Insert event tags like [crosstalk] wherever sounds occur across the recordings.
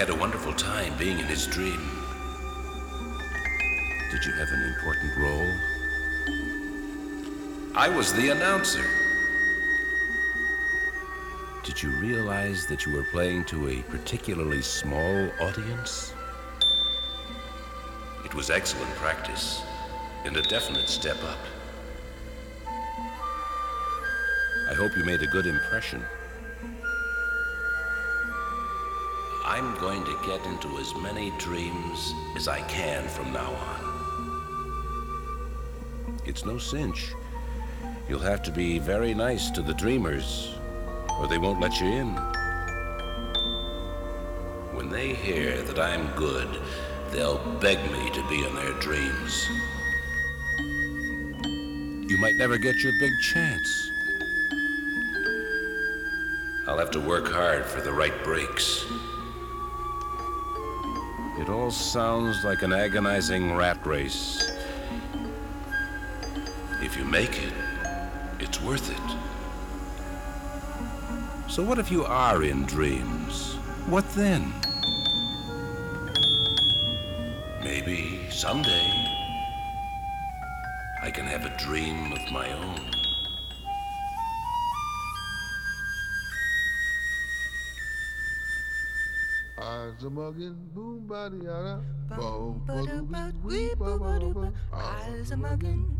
had a wonderful time being in his dream. Did you have an important role? I was the announcer. Did you realize that you were playing to a particularly small audience? It was excellent practice and a definite step up. I hope you made a good impression. I'm going to get into as many dreams as I can from now on. It's no cinch. You'll have to be very nice to the dreamers, or they won't let you in. When they hear that I'm good, they'll beg me to be in their dreams. You might never get your big chance. I'll have to work hard for the right breaks. It all sounds like an agonizing rat race. If you make it, it's worth it. So, what if you are in dreams? What then? Maybe someday I can have a dream of my own. Eyes a muggin', boom body yada, boom Wee boo boo doo boo. Eyes a muggin'.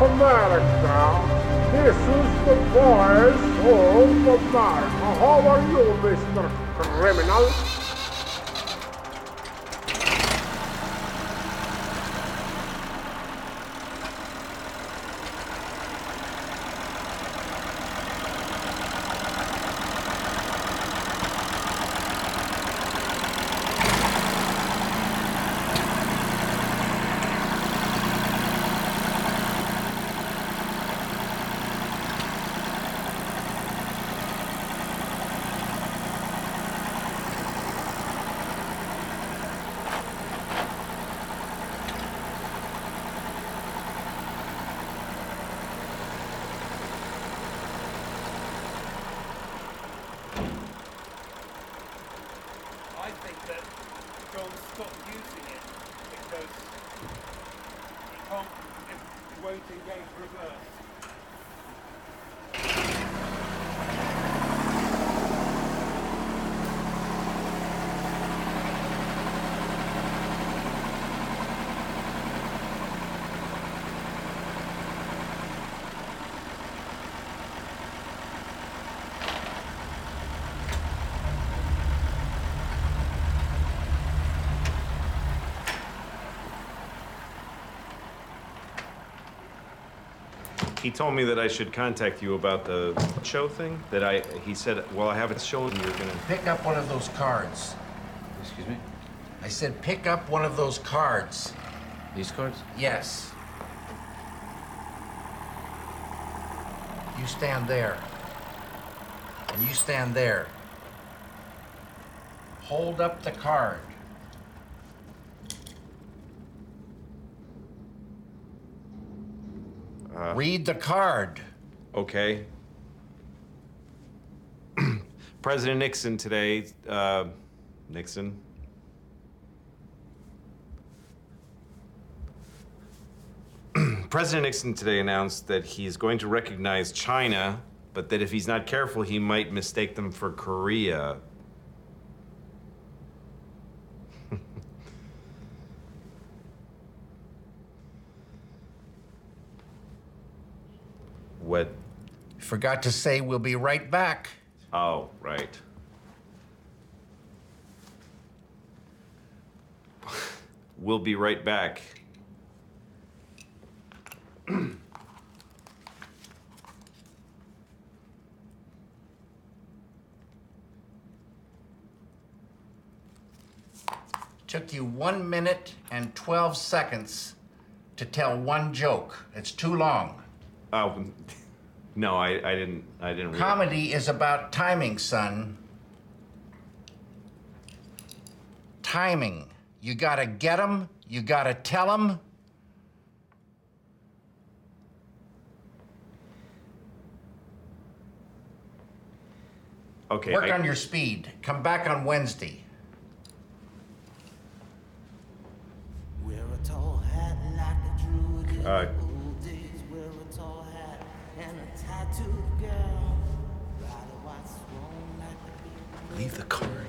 America. This is the voice of America. How are you, Mr. Criminal? He told me that I should contact you about the show thing. That I, he said, well, I have it shown. You're gonna. Pick up one of those cards. Excuse me? I said pick up one of those cards. These cards? Yes. You stand there. And you stand there. Hold up the card. Read the card. Okay. [clears throat] President Nixon today, uh, Nixon. [clears throat] President Nixon today announced that he's going to recognize China, but that if he's not careful, he might mistake them for Korea. What? Forgot to say we'll be right back. Oh, right. We'll be right back. Took you one minute and 12 seconds to tell one joke. It's too long. Oh, [laughs] no, I, I didn't. I didn't. Realize. Comedy is about timing, son. Timing. You gotta get get 'em, you gotta tell 'em. Okay. Work I- on your speed. Come back on Wednesday. Wear a tall hat like a druid Uh, Leave the card.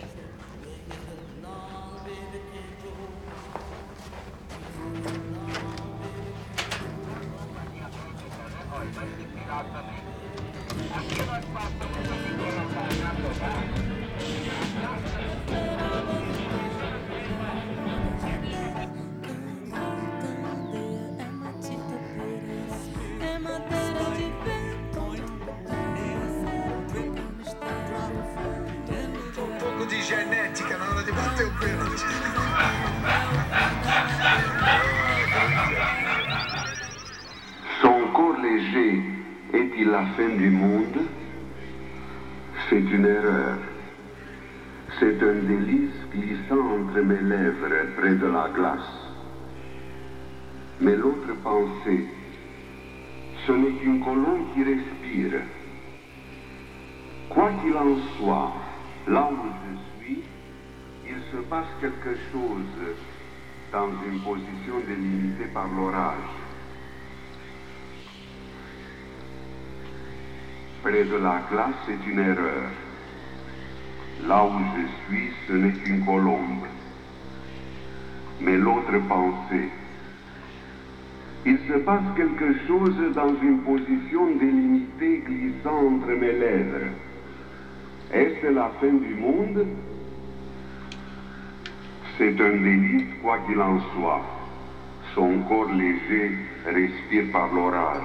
Son corps léger est-il la fin du monde? C'est une erreur. C'est un délice glissant entre mes lèvres près de la glace. Mais l'autre pensée, ce n'est qu'une colombe qui respire. Quoi qu'il en soit, là où je suis, se passe quelque chose dans une position délimitée par l'orage. Près de la glace, c'est une erreur. Là où je suis, ce n'est qu'une colombe. Mais l'autre pensée, il se passe quelque chose dans une position délimitée glissant entre mes lèvres. Est-ce la fin du monde? C'est un délice, quoi qu'il en soit. Son corps léger respire par l'orage.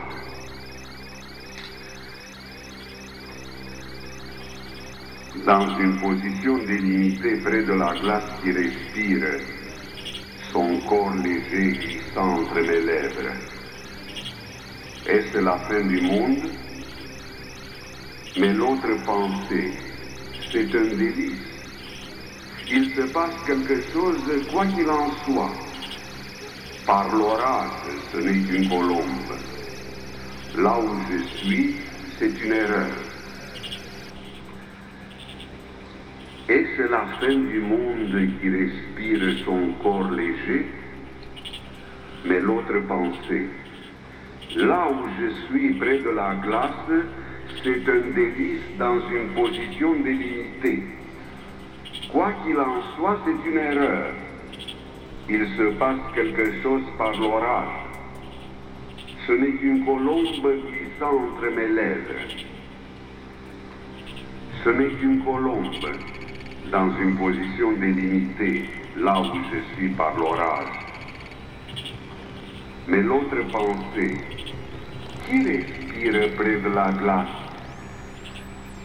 Dans une position délimitée près de la glace qui respire, son corps léger glissant entre mes lèvres. Est-ce la fin du monde? Mais l'autre pensée, c'est un délice. Il se passe quelque chose, quoi qu'il en soit. Par l'orage, ce n'est qu'une colombe. Là où je suis, c'est une erreur. Est-ce la fin du monde qui respire son corps léger Mais l'autre pensée, Là où je suis près de la glace, c'est un délice dans une position délimitée. Quoi qu'il en soit, c'est une erreur. Il se passe quelque chose par l'orage. Ce n'est qu'une colombe glissant entre mes lèvres. Ce n'est qu'une colombe dans une position délimitée, là où je suis par l'orage. Mais l'autre pensée, qui respire près de la glace?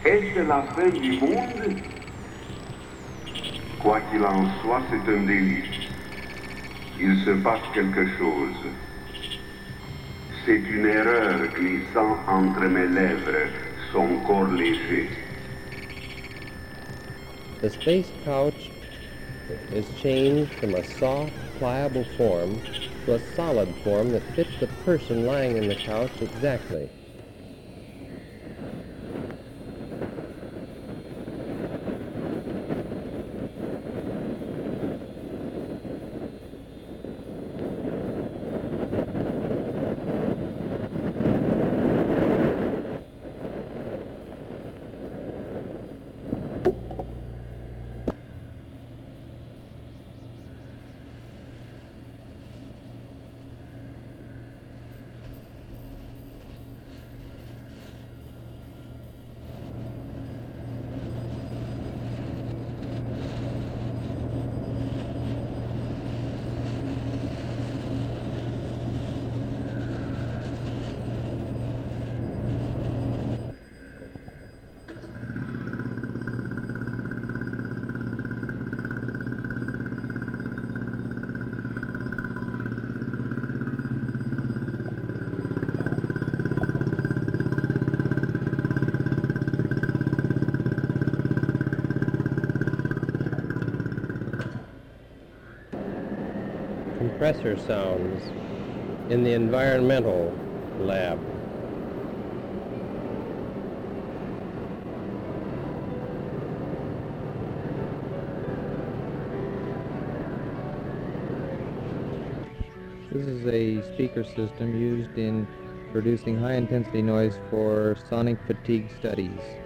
Est-ce la fin du monde? Quoi qu'il en soit, c'est un délice. Il se passe quelque chose. C'est une erreur glissant entre mes lèvres, son corps léger. The space couch is changed from a soft, pliable form to a solid form that fits the person lying in the couch exactly. Compressor sounds in the environmental lab. This is a speaker system used in producing high intensity noise for sonic fatigue studies.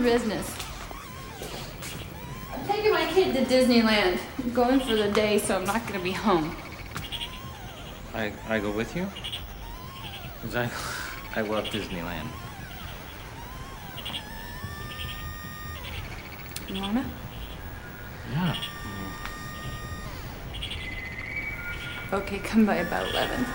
Your business. I'm taking my kid to Disneyland. I'm going for the day, so I'm not gonna be home. I, I go with you? Because I, [laughs] I love Disneyland. You wanna? Yeah. Okay, come by about 11.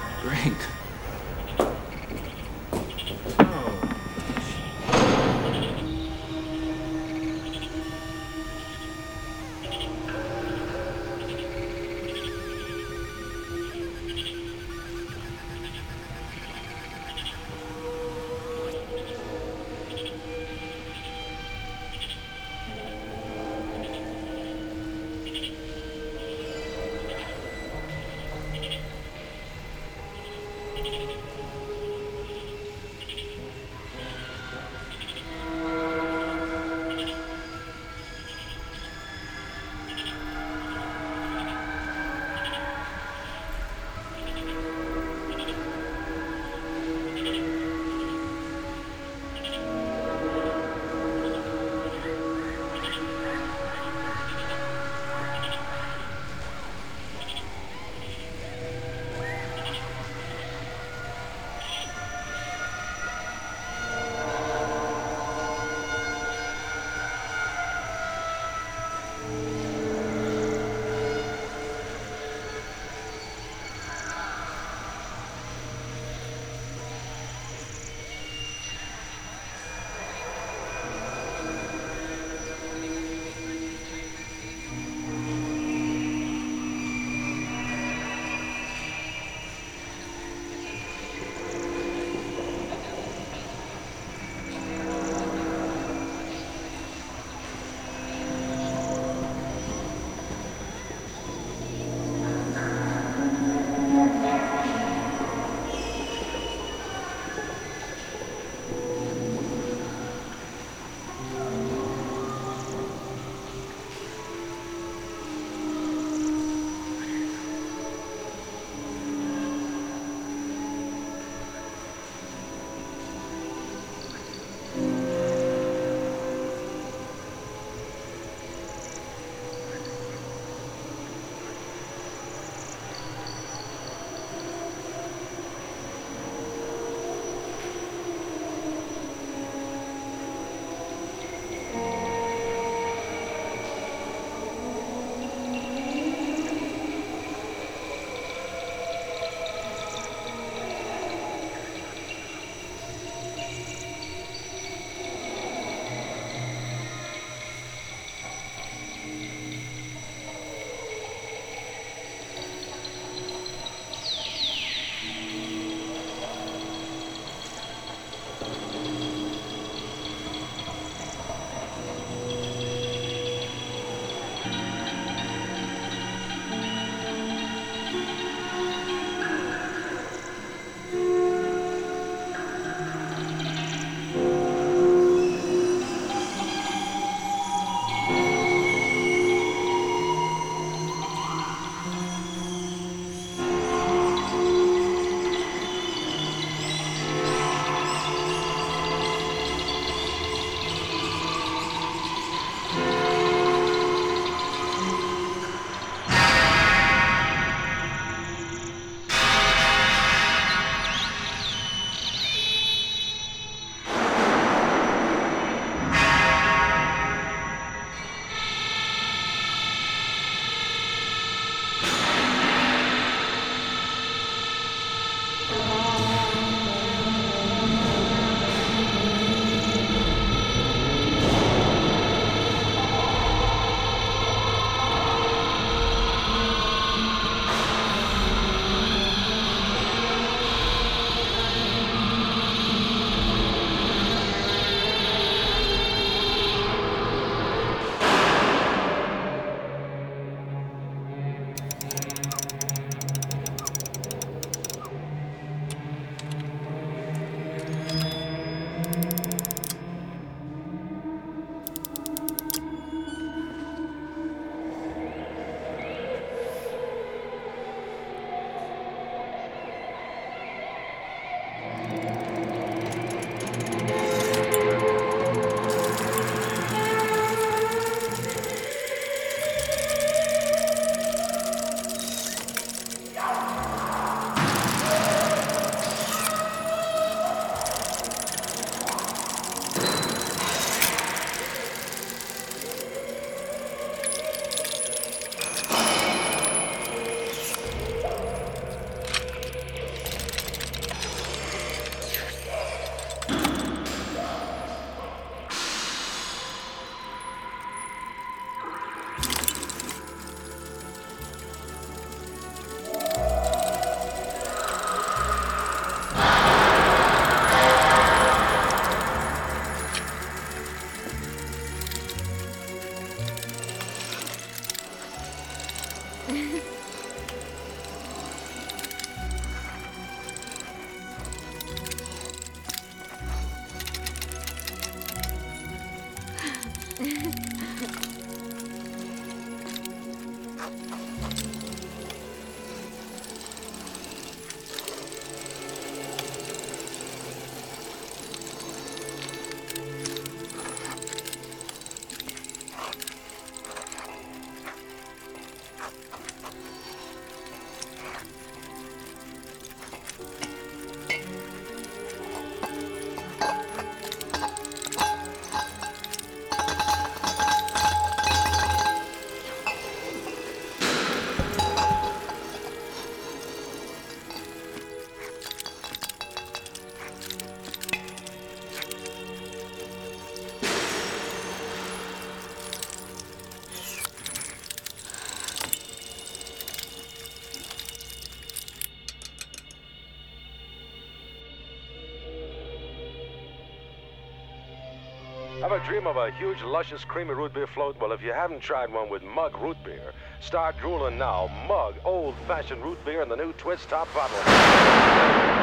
A dream of a huge, luscious, creamy root beer float? Well, if you haven't tried one with Mug Root Beer, start drooling now. Mug, old-fashioned root beer in the new twist top bottle.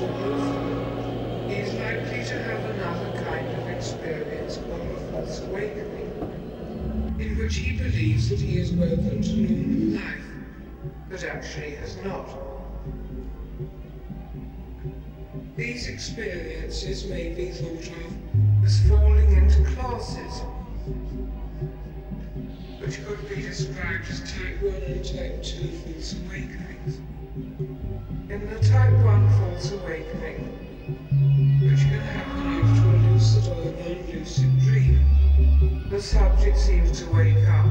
He is likely to have another kind of experience called a false awakening, in which he believes that he is woken to normal life, but actually has not. These experiences may be thought of as falling into classes, which could be described as type 1 and type 2 false awakenings. In the type 1 false awakening, which can happen after a lucid or a non-lucid dream, the subject seems to wake up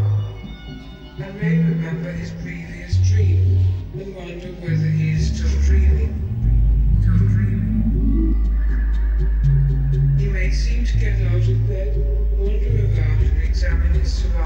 and may remember his previous dream and wonder whether he is still dreaming. Still dreaming. He may seem to get out of bed, wander about and examine his surroundings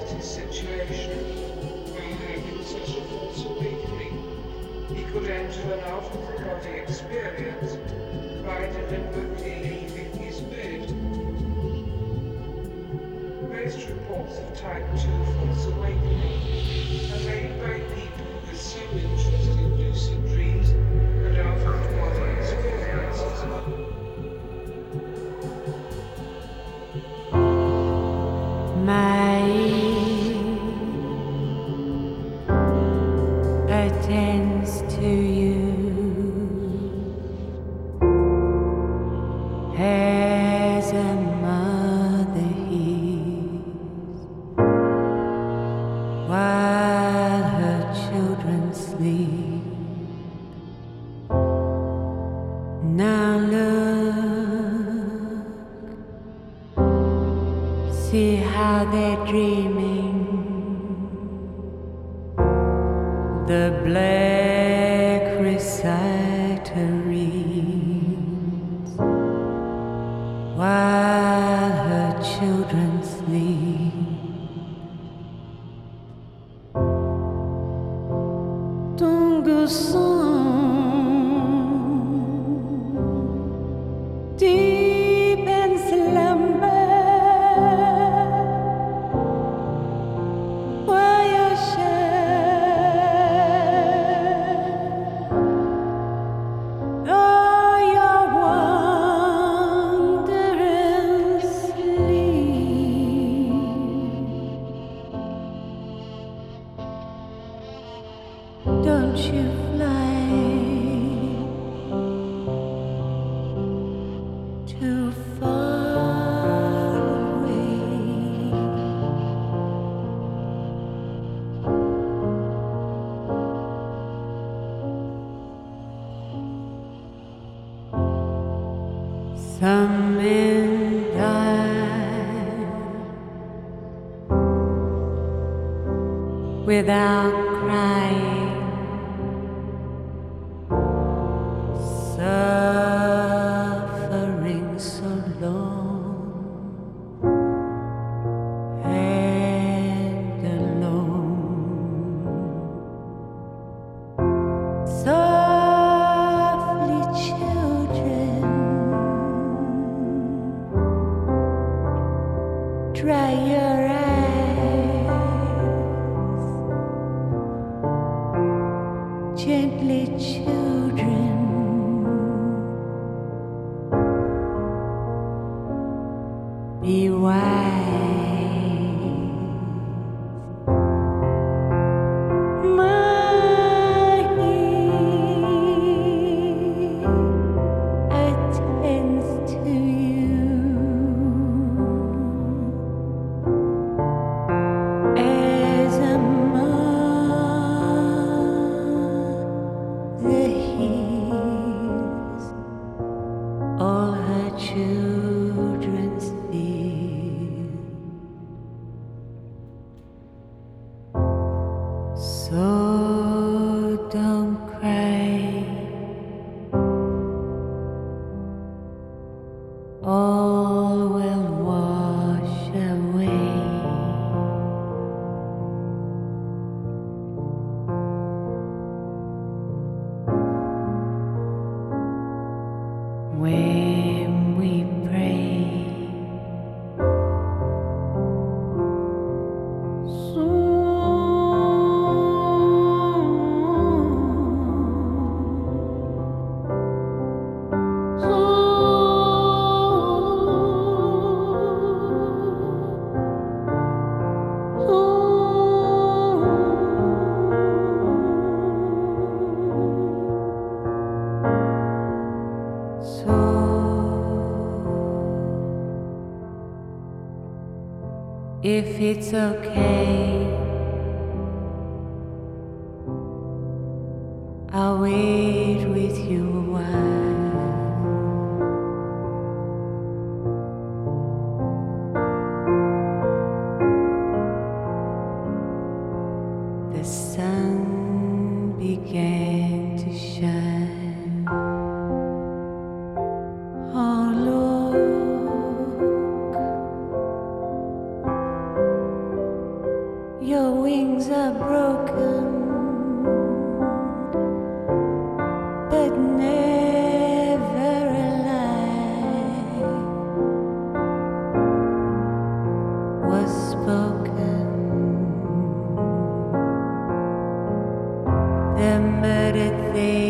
his situation while having such a false awakening, he could enter an out-of-the-body experience by deliberately leaving his bed. Most reports of type 2 false awakening are made by people with some interest in without it's okay, The murdered thing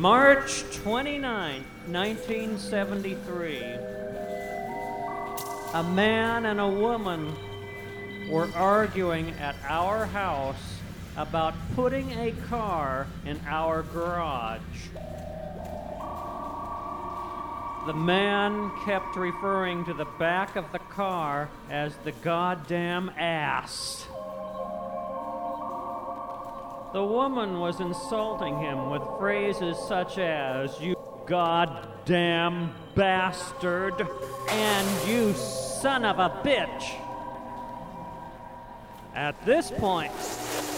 March 29, 1973. A man and a woman were arguing at our house about putting a car in our garage. The man kept referring to the back of the car as the goddamn ass. The woman was insulting him with phrases such as, you goddamn bastard, and you son of a bitch. At this point,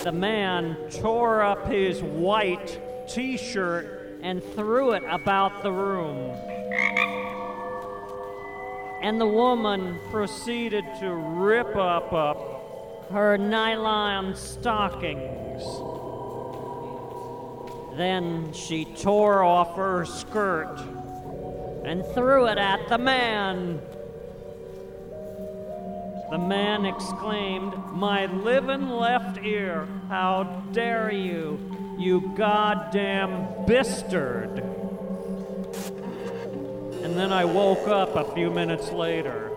the man tore up his white t shirt and threw it about the room. And the woman proceeded to rip up, up her nylon stockings. Then she tore off her skirt and threw it at the man. The man exclaimed, My living left ear, how dare you, you goddamn bastard! And then I woke up a few minutes later.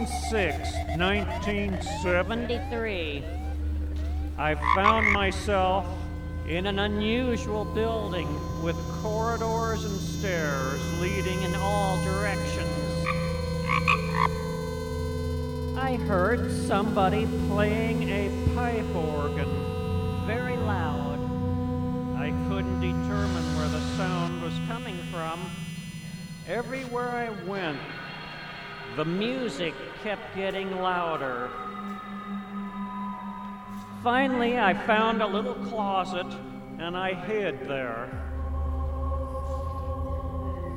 June 6, 1973. I found myself in an unusual building with corridors and stairs leading in all directions. I heard somebody playing a pipe organ very loud. I couldn't determine where the sound was coming from. Everywhere I went, the music kept getting louder. Finally, I found a little closet and I hid there.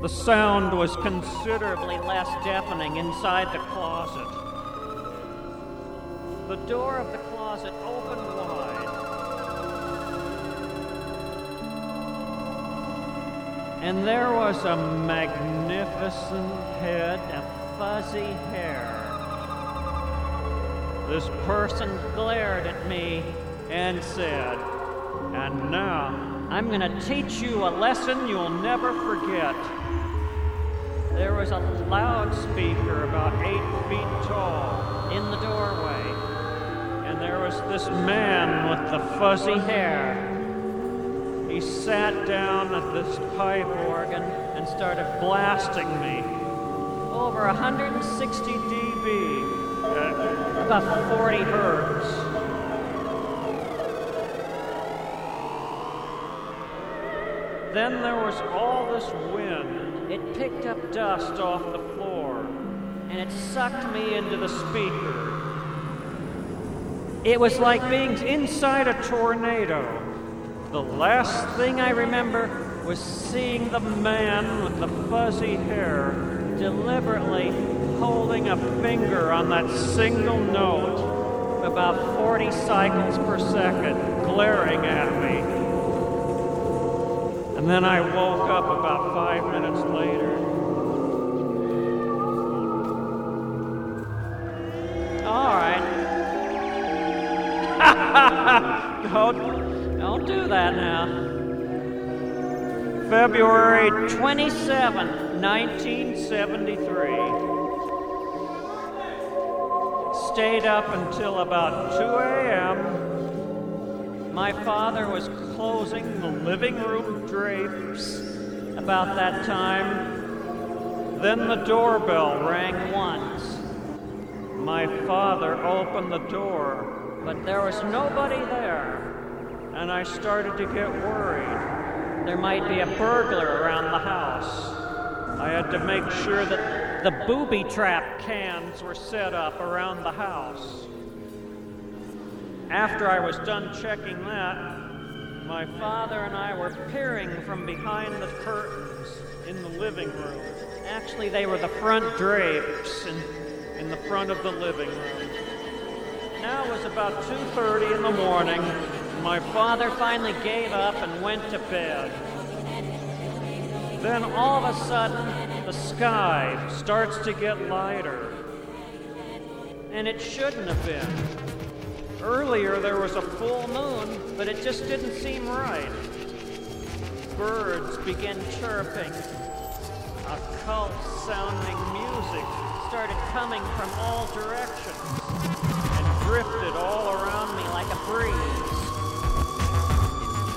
The sound was considerably less deafening inside the closet. The door of the closet opened wide. And there was a magnificent head of fuzzy hair. This person glared at me and said, And now I'm going to teach you a lesson you'll never forget. There was a loudspeaker about eight feet tall in the doorway, and there was this man with the fuzzy hair. He sat down at this pipe organ and started blasting me over 160 dB, about 40 hertz. Then there was all this wind. It picked up dust off the floor, and it sucked me into the speaker. It was like being inside a tornado. The last thing I remember was seeing the man with the fuzzy hair deliberately holding a finger on that single note about 40 cycles per second, glaring at me. And then I woke up about five minutes later. All right. [laughs] don't, don't do that now. February 27, 1973. Stayed up until about 2 a.m. My father was closing the living room drapes about that time. Then the doorbell rang once. My father opened the door, but there was nobody there, and I started to get worried. There might be a burglar around the house. I had to make sure that the booby trap cans were set up around the house. After I was done checking that, my father and I were peering from behind the curtains in the living room. Actually, they were the front drapes in, in the front of the living room. now it was about 2.30 in the morning. My father finally gave up and went to bed. Then all of a sudden, the sky starts to get lighter. And it shouldn't have been. Earlier there was a full moon, but it just didn't seem right. Birds begin chirping. Occult sounding music started coming from all directions and drifted all around me like a breeze.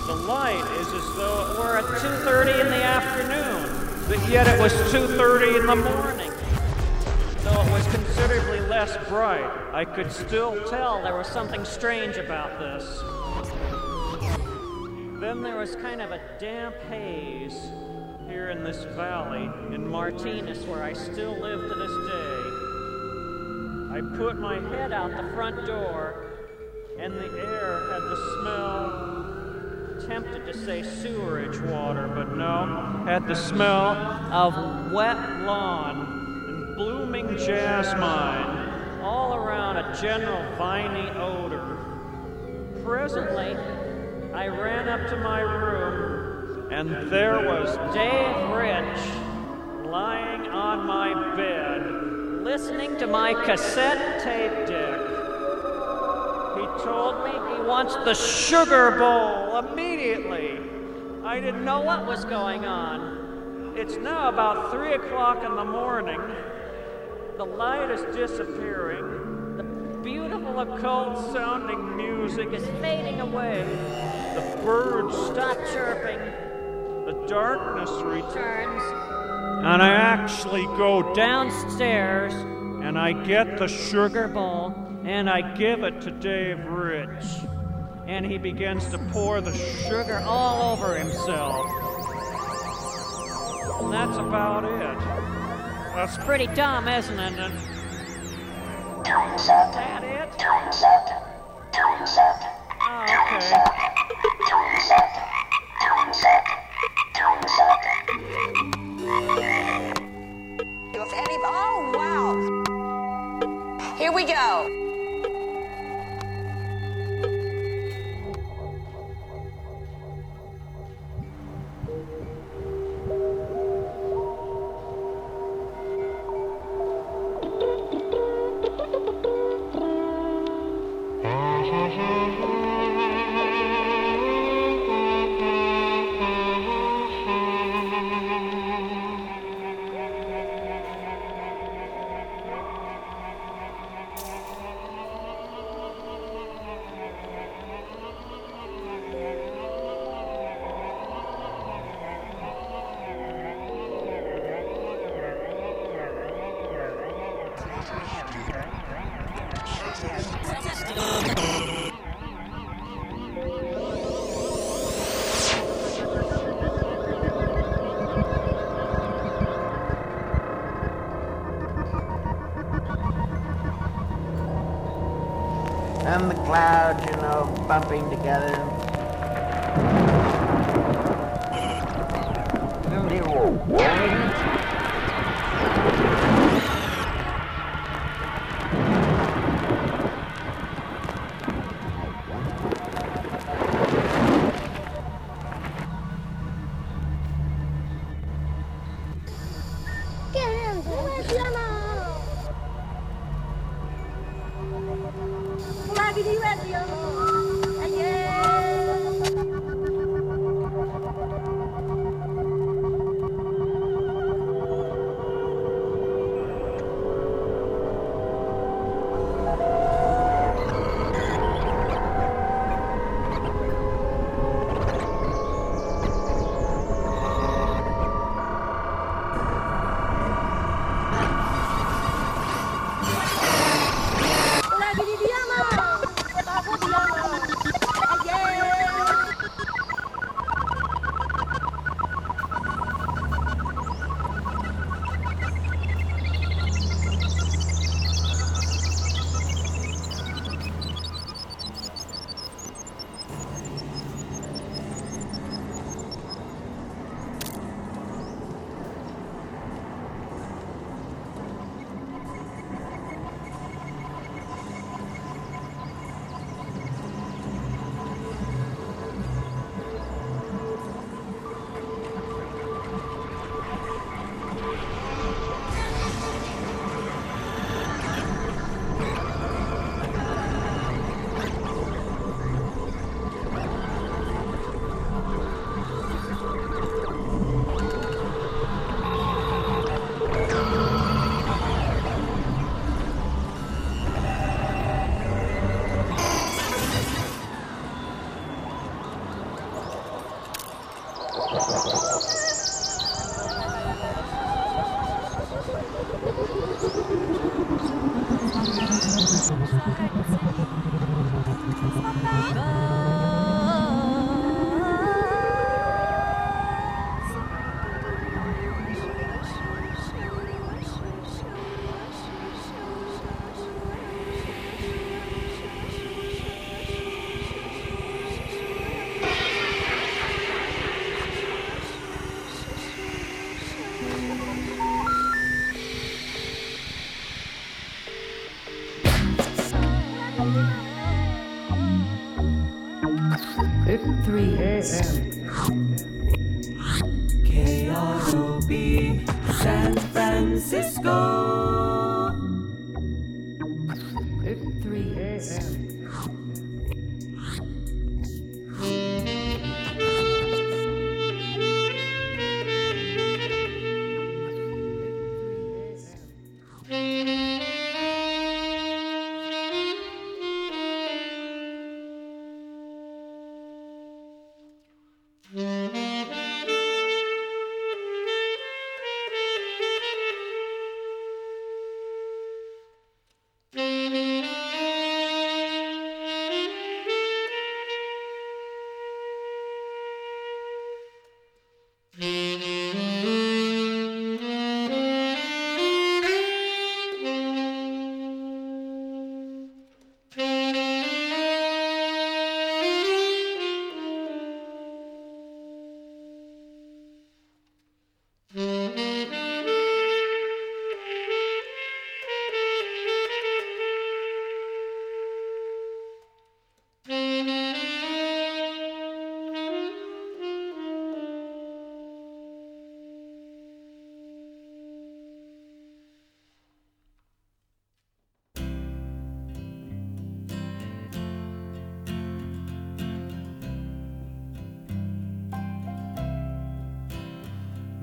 The light is as though it were at 2:30 in the afternoon, but yet it was 2:30 in the morning. Though it was considerably less bright, I could still tell there was something strange about this. Then there was kind of a damp haze here in this valley in Martinez where I still live to this day. I put my head out the front door and the air had the smell tempted to say sewerage water, but no, had the smell of wet lawn and blooming jasmine, all around a general viney odor. Presently, I ran up to my room, and there was Dave Rich lying on my bed, listening to my cassette tape deck. Told me he wants the sugar bowl immediately. I didn't know what was going on. It's now about three o'clock in the morning. The light is disappearing. The beautiful occult sounding music is fading away. The birds stop chirping. The darkness returns. And I actually go downstairs and I get the sugar bowl and I give it to Dave Rich. And he begins to pour the sugar all over himself. And that's about it. That's pretty dumb, isn't it? And is that it? Oh, okay. If any, oh wow! Here we go. Bumping together.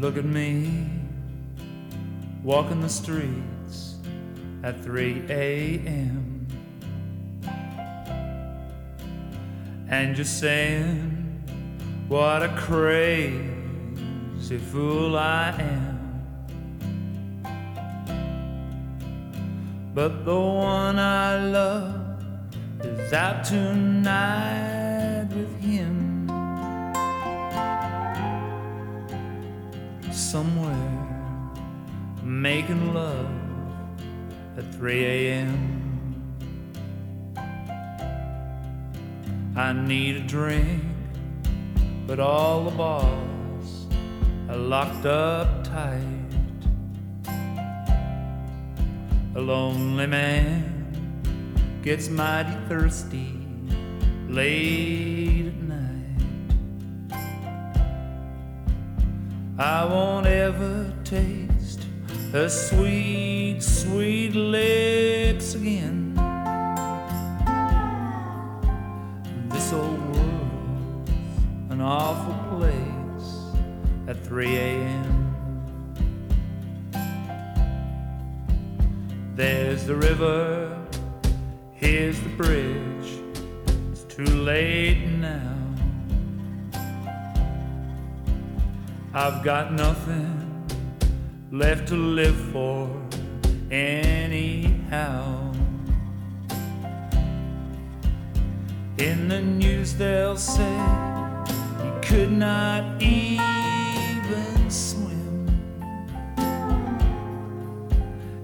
Look at me walking the streets at 3 a.m. and just saying, What a crazy fool I am. But the one I love is out tonight making love at 3 a.m. I need a drink, but all the bars are locked up tight. A lonely man gets mighty thirsty late at night. I won't ever taste her sweet, sweet lips again. This old world's an awful place at 3 a.m. There's the river, here's the bridge. It's too late now. I've got nothing left to live for anyhow. In the news they'll say he could not even swim,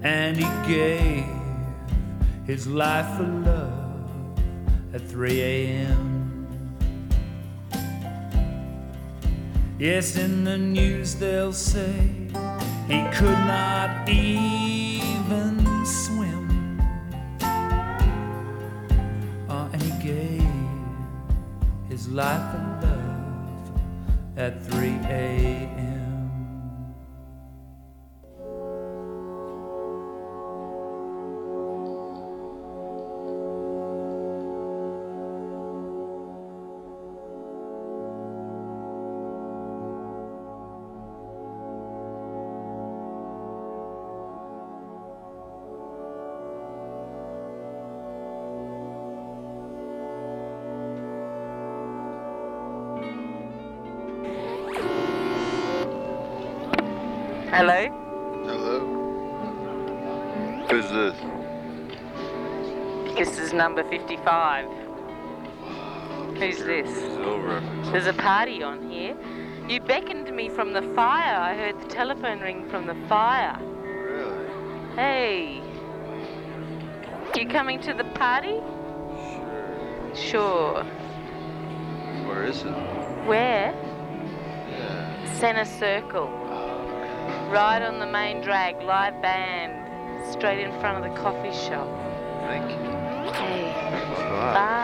and he gave his life for love at 3 a.m. Yes, in the news they'll say he could not even number 55. Who's this? There's a party on here. You beckoned me from the fire. I heard the telephone ring from the fire. Really? Hey. You coming to the party? Sure. Sure. Where is it? Where? Yeah. Center Circle. Oh, right on the main drag, live band. Straight in front of the coffee shop. Thank you. Bye. Bye.